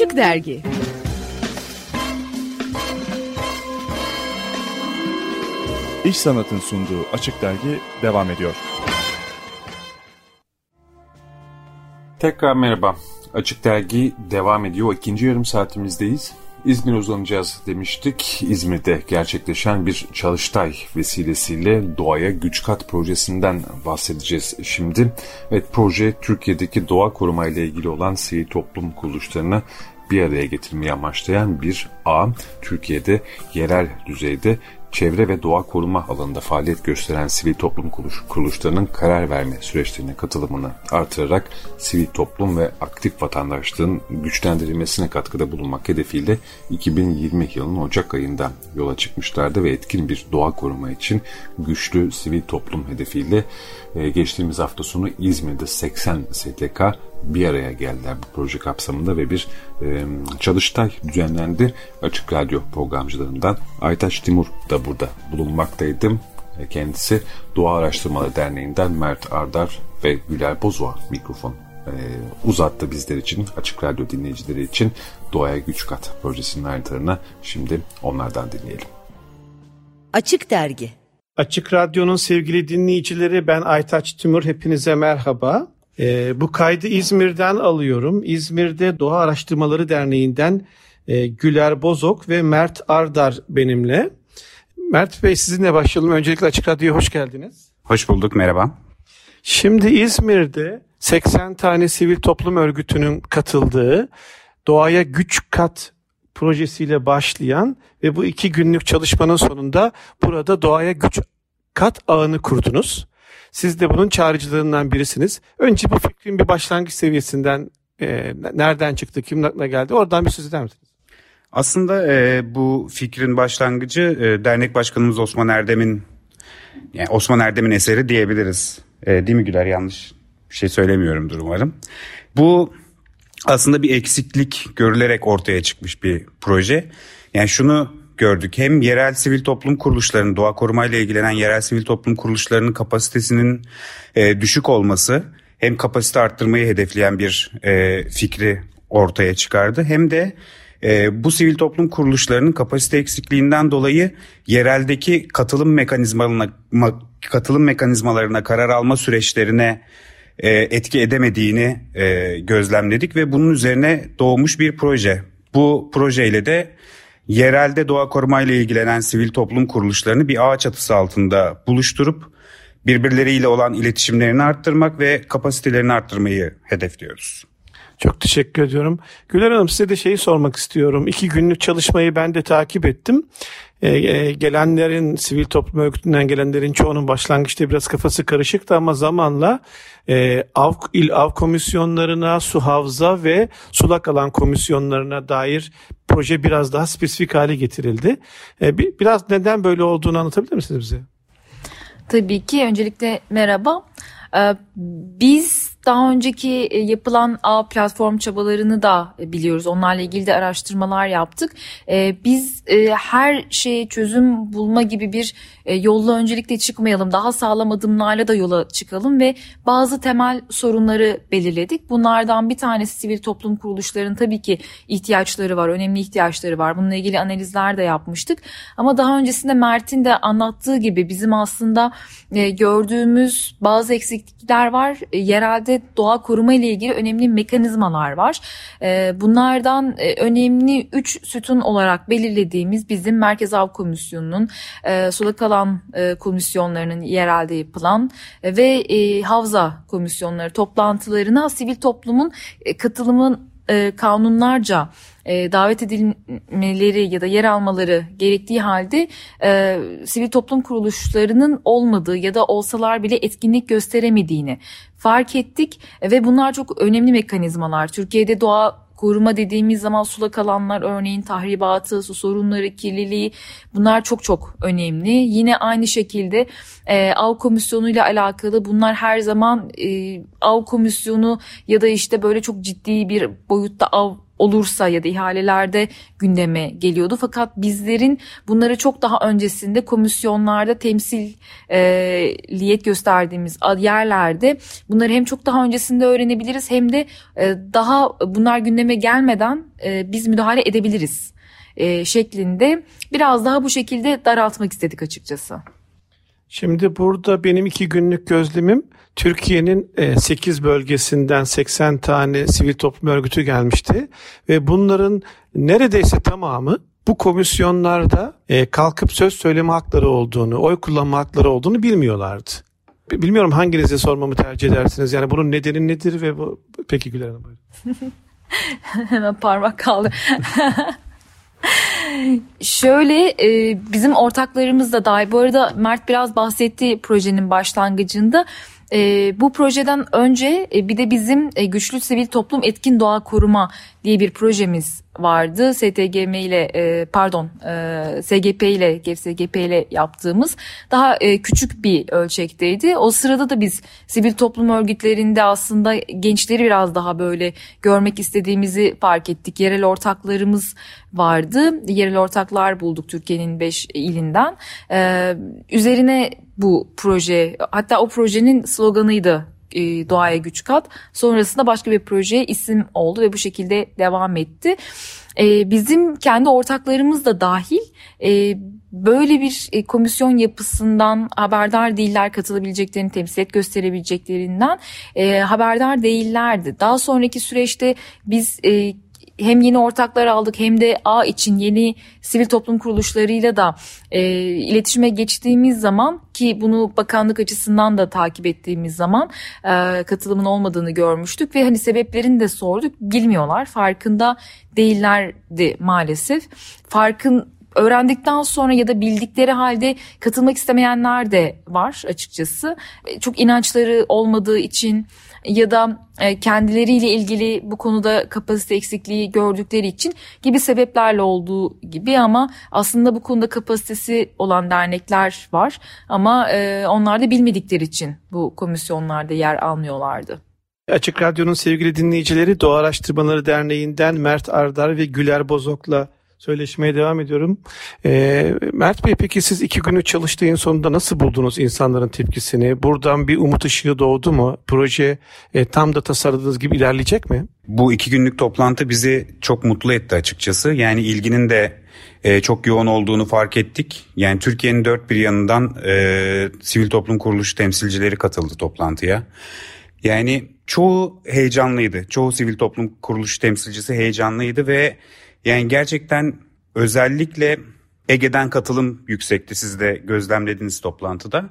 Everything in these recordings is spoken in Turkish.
Açık Dergi İş Sanat'ın sunduğu Açık Dergi devam ediyor. Tekrar merhaba. Açık Dergi devam ediyor. İkinci yarım saatimizdeyiz. İzmir uzanacağız demiştik. İzmir'de gerçekleşen bir çalıştay vesilesiyle Doğaya Güç Kat projesinden bahsedeceğiz şimdi. Evet proje Türkiye'deki doğa koruma ile ilgili olan sivil toplum kuruluşlarına bir araya getirmeyi amaçlayan bir ağ. Türkiye'de yerel düzeyde çevre ve doğa koruma alanında faaliyet gösteren sivil toplum kuruluşlarının karar verme süreçlerine katılımını artırarak sivil toplum ve aktif vatandaşlığın güçlendirilmesine katkıda bulunmak hedefiyle 2020 yılının Ocak ayında yola çıkmışlardı ve etkin bir doğa koruma için güçlü sivil toplum hedefiyle e, geçtiğimiz hafta sonu İzmir'de 80 STK bir araya geldiler bu proje kapsamında ve bir e, çalıştay düzenlendi. Açık Radyo programcılarından Aytaç Timur da burada bulunmaktaydım. E, kendisi Doğa Araştırmaları Derneği'nden Mert Ardar ve Güler Bozua mikrofon e, uzattı bizler için, Açık Radyo dinleyicileri için Doğaya Güç Kat projesinin ayrıntılarına şimdi onlardan dinleyelim. Açık Dergi Açık Radyo'nun sevgili dinleyicileri ben Aytaç Timur hepinize merhaba. E, bu kaydı İzmir'den alıyorum. İzmir'de Doğa Araştırmaları Derneği'nden e, Güler Bozok ve Mert Ardar benimle. Mert Bey sizinle başlayalım. Öncelikle Açık Radyo'ya hoş geldiniz. Hoş bulduk, merhaba. Şimdi İzmir'de 80 tane sivil toplum örgütünün katıldığı Doğaya Güç Kat projesiyle başlayan ve bu iki günlük çalışmanın sonunda burada Doğaya Güç Kat ağını kurdunuz. Siz de bunun çağrıcılığından birisiniz. Önce bu fikrin bir başlangıç seviyesinden e, nereden çıktı, kimin aklına geldi oradan bir söz eder misiniz? Aslında e, bu fikrin başlangıcı e, dernek başkanımız Osman Erdem'in yani Osman Erdem'in eseri diyebiliriz. E, değil mi Güler yanlış bir şey söylemiyorumdur umarım. Bu aslında bir eksiklik görülerek ortaya çıkmış bir proje. Yani şunu gördük. Hem yerel sivil toplum kuruluşlarının doğa korumayla ilgilenen yerel sivil toplum kuruluşlarının kapasitesinin e, düşük olması hem kapasite arttırmayı hedefleyen bir e, fikri ortaya çıkardı. Hem de e, bu sivil toplum kuruluşlarının kapasite eksikliğinden dolayı yereldeki katılım mekanizmalarına ma, katılım mekanizmalarına karar alma süreçlerine e, etki edemediğini e, gözlemledik ve bunun üzerine doğmuş bir proje. Bu projeyle de yerelde doğa korumayla ilgilenen sivil toplum kuruluşlarını bir ağ çatısı altında buluşturup birbirleriyle olan iletişimlerini arttırmak ve kapasitelerini arttırmayı hedefliyoruz. Çok teşekkür ediyorum. Güler Hanım size de şeyi sormak istiyorum. İki günlük çalışmayı ben de takip ettim. Ee, gelenlerin, sivil toplum örgütünden gelenlerin çoğunun başlangıçta biraz kafası karışıktı ama zamanla e, av, il av komisyonlarına, su havza ve sulak alan komisyonlarına dair proje biraz daha spesifik hale getirildi. E, bir, biraz neden böyle olduğunu anlatabilir misiniz bize? Tabii ki. Öncelikle merhaba. Ee, biz daha önceki e, yapılan ağ platform çabalarını da e, biliyoruz. Onlarla ilgili de araştırmalar yaptık. Ee, biz e, her şeye çözüm bulma gibi bir yolla öncelikle çıkmayalım. Daha sağlam adımlarla da yola çıkalım ve bazı temel sorunları belirledik. Bunlardan bir tanesi sivil toplum kuruluşlarının tabii ki ihtiyaçları var, önemli ihtiyaçları var. Bununla ilgili analizler de yapmıştık. Ama daha öncesinde Mert'in de anlattığı gibi bizim aslında gördüğümüz bazı eksiklikler var. Yerelde doğa koruma ile ilgili önemli mekanizmalar var. Ee, bunlardan e, önemli 3 sütun olarak belirlediğimiz bizim Merkez Av Komisyonu'nun e, sulak alan e, komisyonlarının yerelde yapılan ve havza komisyonları toplantılarına sivil toplumun katılımın kanunlarca e, davet edilmeleri ya da yer almaları gerektiği halde e, sivil toplum kuruluşlarının olmadığı ya da olsalar bile etkinlik gösteremediğini fark ettik ve bunlar çok önemli mekanizmalar. Türkiye'de doğa koruma dediğimiz zaman sulak alanlar örneğin tahribatı, su sorunları, kirliliği bunlar çok çok önemli. Yine aynı şekilde e, av komisyonu ile alakalı bunlar her zaman e, av komisyonu ya da işte böyle çok ciddi bir boyutta av olursa ya da ihalelerde gündeme geliyordu. Fakat bizlerin bunları çok daha öncesinde komisyonlarda temsiliyet gösterdiğimiz yerlerde bunları hem çok daha öncesinde öğrenebiliriz hem de e, daha bunlar gündeme gelmeden e, biz müdahale edebiliriz e, şeklinde biraz daha bu şekilde daraltmak istedik açıkçası. Şimdi burada benim iki günlük gözlemim Türkiye'nin 8 bölgesinden 80 tane sivil toplum örgütü gelmişti ve bunların neredeyse tamamı bu komisyonlarda kalkıp söz söyleme hakları olduğunu, oy kullanma hakları olduğunu bilmiyorlardı. Bilmiyorum hanginize sormamı tercih edersiniz. Yani bunun nedeni nedir ve bu... Peki Güler Hanım buyurun. Hemen parmak kaldı. Şöyle e, bizim ortaklarımız da dahi bu arada Mert biraz bahsetti projenin başlangıcında. E, bu projeden önce e, bir de bizim e, Güçlü Sivil Toplum Etkin Doğa Koruma diye bir projemiz vardı. STGM ile e, pardon e, SGP ile GFSGP ile yaptığımız daha e, küçük bir ölçekteydi. O sırada da biz sivil toplum örgütlerinde aslında gençleri biraz daha böyle görmek istediğimizi fark ettik. Yerel ortaklarımız vardı. Yerel ortaklar bulduk Türkiye'nin 5 ilinden. E, üzerine bu proje hatta o projenin sloganıydı e, doğaya güç kat. Sonrasında başka bir projeye isim oldu ve bu şekilde devam etti. E, bizim kendi ortaklarımız da dahil e, böyle bir komisyon yapısından haberdar değiller katılabileceklerini temsilet gösterebileceklerinden haberdar değillerdi. Daha sonraki süreçte biz hem yeni ortaklar aldık hem de A için yeni sivil toplum kuruluşlarıyla da e, iletişime geçtiğimiz zaman ki bunu bakanlık açısından da takip ettiğimiz zaman e, katılımın olmadığını görmüştük ve hani sebeplerini de sorduk bilmiyorlar farkında değillerdi maalesef farkın öğrendikten sonra ya da bildikleri halde katılmak istemeyenler de var açıkçası. E, çok inançları olmadığı için ya da e, kendileriyle ilgili bu konuda kapasite eksikliği gördükleri için gibi sebeplerle olduğu gibi ama aslında bu konuda kapasitesi olan dernekler var ama e, onlar da bilmedikleri için bu komisyonlarda yer almıyorlardı. Açık Radyo'nun sevgili dinleyicileri Doğa Araştırmaları Derneği'nden Mert Ardar ve Güler Bozok'la söyleşmeye devam ediyorum. E, Mert Bey peki siz iki günü çalıştığın sonunda nasıl buldunuz insanların tepkisini? Buradan bir umut ışığı doğdu mu? Proje e, tam da tasarladığınız gibi ilerleyecek mi? Bu iki günlük toplantı bizi çok mutlu etti açıkçası. Yani ilginin de e, çok yoğun olduğunu fark ettik. Yani Türkiye'nin dört bir yanından e, sivil toplum kuruluşu temsilcileri katıldı toplantıya. Yani çoğu heyecanlıydı. Çoğu sivil toplum kuruluşu temsilcisi heyecanlıydı ve yani gerçekten özellikle Ege'den katılım yüksekti siz de gözlemlediniz toplantıda.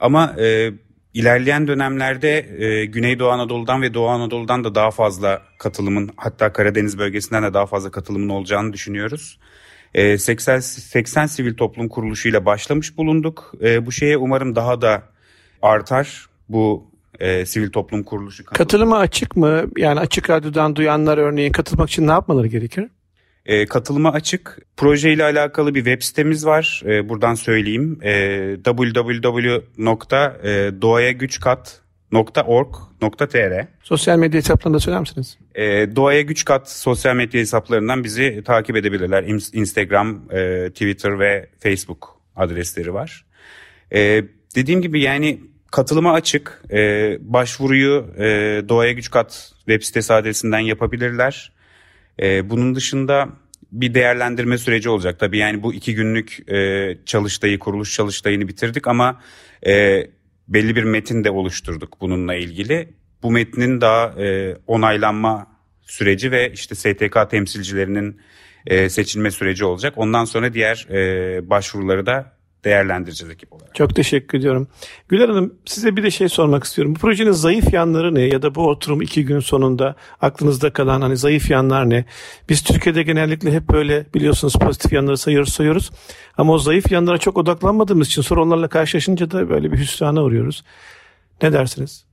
Ama e, ilerleyen dönemlerde e, Güneydoğu Anadolu'dan ve Doğu Anadolu'dan da daha fazla katılımın hatta Karadeniz bölgesinden de daha fazla katılımın olacağını düşünüyoruz. E, 80, 80 sivil toplum kuruluşuyla başlamış bulunduk. E, bu şeye umarım daha da artar bu e, sivil toplum kuruluşu. Katılımı açık mı? Yani açık radyodan duyanlar örneğin katılmak için ne yapmaları gerekir? E, katılıma açık. Proje ile alakalı bir web sitemiz var. E, buradan söyleyeyim. E, www.doğayagüçkat.org.tr Sosyal medya hesaplarını da söyler misiniz? E, Doğaya Güç Kat sosyal medya hesaplarından bizi takip edebilirler. Instagram, e, Twitter ve Facebook adresleri var. E, dediğim gibi yani katılıma açık. E, başvuruyu e, Doğaya Güç Kat web sitesi adresinden yapabilirler. E, bunun dışında bir değerlendirme süreci olacak. Tabii yani bu iki günlük e, çalıştayı, kuruluş çalıştayını bitirdik ama e, belli bir metin de oluşturduk bununla ilgili. Bu metnin daha e, onaylanma süreci ve işte STK temsilcilerinin e, seçilme süreci olacak. Ondan sonra diğer e, başvuruları da değerlendireceğiz ekip olarak. Çok teşekkür ediyorum. Güler Hanım size bir de şey sormak istiyorum. Bu projenin zayıf yanları ne ya da bu oturum iki gün sonunda aklınızda kalan hani zayıf yanlar ne? Biz Türkiye'de genellikle hep böyle biliyorsunuz pozitif yanları sayıyoruz sayıyoruz. Ama o zayıf yanlara çok odaklanmadığımız için sonra onlarla karşılaşınca da böyle bir hüsrana uğruyoruz. Ne dersiniz?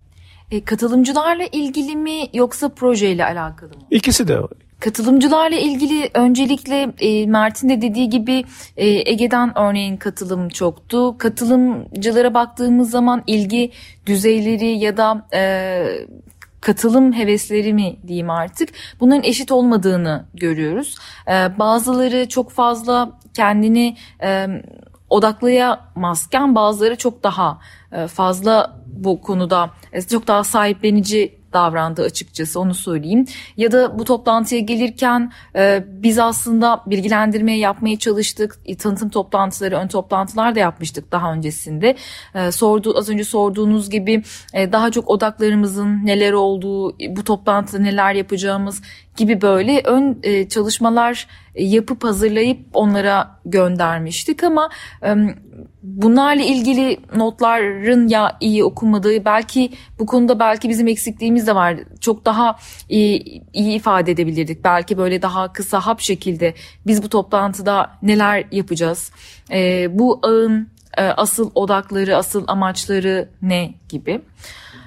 E, katılımcılarla ilgili mi yoksa projeyle alakalı mı? İkisi de Katılımcılarla ilgili öncelikle e, Mert'in de dediği gibi e, Ege'den örneğin katılım çoktu. Katılımcılara baktığımız zaman ilgi düzeyleri ya da e, katılım hevesleri mi diyeyim artık bunların eşit olmadığını görüyoruz. E, bazıları çok fazla kendini e, odaklayamazken bazıları çok daha e, fazla bu konuda e, çok daha sahiplenici davrandı açıkçası onu söyleyeyim. Ya da bu toplantıya gelirken e, biz aslında bilgilendirme yapmaya çalıştık. E, tanıtım toplantıları, ön toplantılar da yapmıştık daha öncesinde. E, sordu az önce sorduğunuz gibi e, daha çok odaklarımızın neler olduğu, bu toplantıda neler yapacağımız gibi böyle ön e, çalışmalar yapıp hazırlayıp onlara göndermiştik ama e, bunlarla ilgili notların ya iyi okunmadığı belki bu konuda belki bizim eksikliğimiz de var. Çok daha iyi, iyi ifade edebilirdik. Belki böyle daha kısa hap şekilde biz bu toplantıda neler yapacağız? E, bu ağın e, asıl odakları, asıl amaçları ne gibi?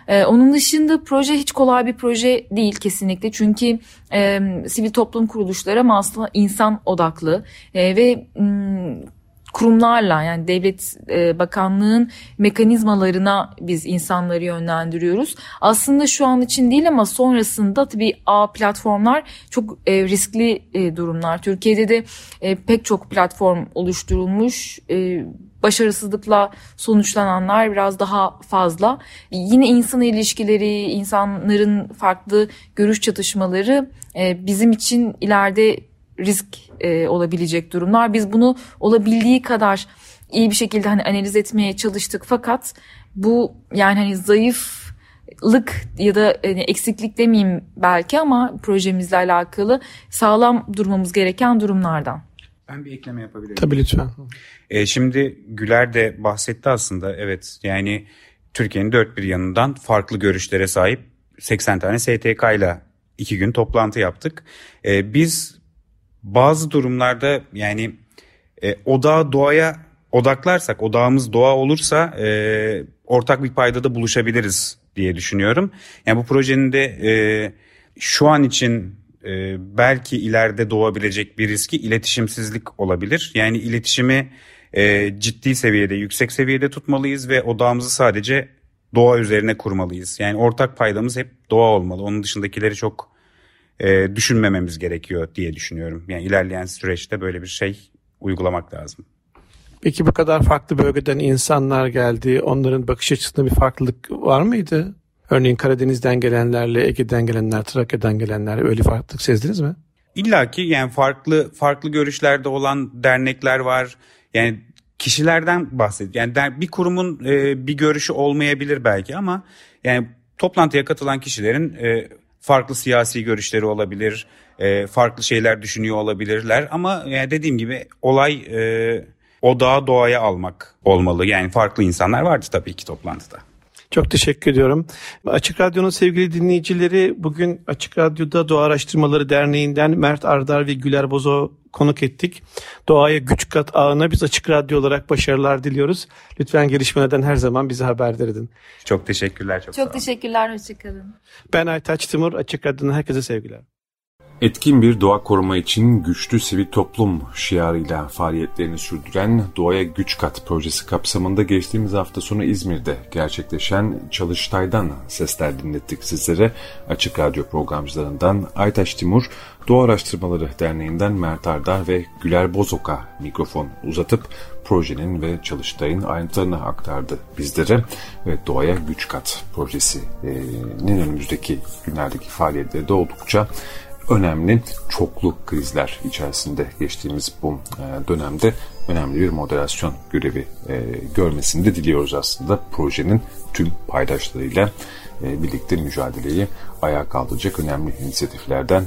Ee, onun dışında proje hiç kolay bir proje değil kesinlikle çünkü e, sivil toplum kuruluşları ama aslında insan odaklı e, ve m, kurumlarla yani devlet e, bakanlığın mekanizmalarına biz insanları yönlendiriyoruz. Aslında şu an için değil ama sonrasında tabii A platformlar çok e, riskli e, durumlar. Türkiye'de de e, pek çok platform oluşturulmuş. E, başarısızlıkla sonuçlananlar biraz daha fazla. Yine insan ilişkileri, insanların farklı görüş çatışmaları e, bizim için ileride risk e, olabilecek durumlar. Biz bunu olabildiği kadar iyi bir şekilde hani analiz etmeye çalıştık fakat bu yani hani zayıflık ya da hani eksiklik demeyeyim belki ama projemizle alakalı sağlam durmamız gereken durumlardan. Ben bir ekleme yapabilirim. Tabii lütfen. E, şimdi Güler de bahsetti aslında evet yani Türkiye'nin dört bir yanından farklı görüşlere sahip 80 tane STK ile iki gün toplantı yaptık. E, biz bazı durumlarda yani e, odağı doğaya odaklarsak, odağımız doğa olursa e, ortak bir paydada buluşabiliriz diye düşünüyorum. Yani bu projenin de e, şu an için e, belki ileride doğabilecek bir riski iletişimsizlik olabilir. Yani iletişimi e, ciddi seviyede, yüksek seviyede tutmalıyız ve odağımızı sadece doğa üzerine kurmalıyız. Yani ortak paydamız hep doğa olmalı. Onun dışındakileri çok e, düşünmememiz gerekiyor diye düşünüyorum. Yani ilerleyen süreçte böyle bir şey uygulamak lazım. Peki bu kadar farklı bölgeden insanlar geldi. Onların bakış açısında bir farklılık var mıydı? Örneğin Karadeniz'den gelenlerle, Ege'den gelenler, Trakya'dan gelenler öyle farklılık sezdiniz mi? İlla ki yani farklı farklı görüşlerde olan dernekler var. Yani kişilerden bahsediyor. Yani bir kurumun e, bir görüşü olmayabilir belki ama yani toplantıya katılan kişilerin e, farklı siyasi görüşleri olabilir, e, farklı şeyler düşünüyor olabilirler ama yani dediğim gibi olay e, odağı doğaya almak olmalı. Yani farklı insanlar vardı tabii ki toplantıda. Çok teşekkür ediyorum. Açık Radyo'nun sevgili dinleyicileri bugün Açık Radyo'da Doğa Araştırmaları Derneği'nden Mert Ardar ve Güler Bozo konuk ettik. Doğaya güç kat ağına biz Açık Radyo olarak başarılar diliyoruz. Lütfen gelişmelerden her zaman bizi haberdar edin. Çok teşekkürler. Çok, çok teşekkürler. Hoşçakalın. Ben Aytaç Timur. Açık Radyo'dan herkese sevgiler. Etkin bir doğa koruma için güçlü sivil toplum şiarıyla faaliyetlerini sürdüren Doğaya Güç Kat projesi kapsamında geçtiğimiz hafta sonu İzmir'de gerçekleşen Çalıştay'dan sesler dinlettik sizlere. Açık Radyo programcılarından Aytaş Timur, Doğa Araştırmaları Derneği'nden Mert Ardar ve Güler Bozok'a mikrofon uzatıp projenin ve Çalıştay'ın ayrıntılarını aktardı bizlere. Ve Doğaya Güç Kat projesinin önümüzdeki günlerdeki faaliyetleri de oldukça önemli çoklu krizler içerisinde geçtiğimiz bu e, dönemde önemli bir moderasyon görevi e, görmesini de diliyoruz aslında projenin tüm paydaşlarıyla e, birlikte mücadeleyi ayağa kaldıracak önemli inisiyatiflerden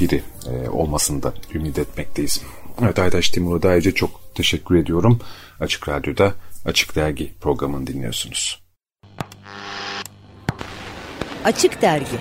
biri olmasını da ümit etmekteyiz. Evet Aytaş Timur'a da ayrıca çok teşekkür ediyorum. Açık Radyo'da Açık Dergi programını dinliyorsunuz. Açık Dergi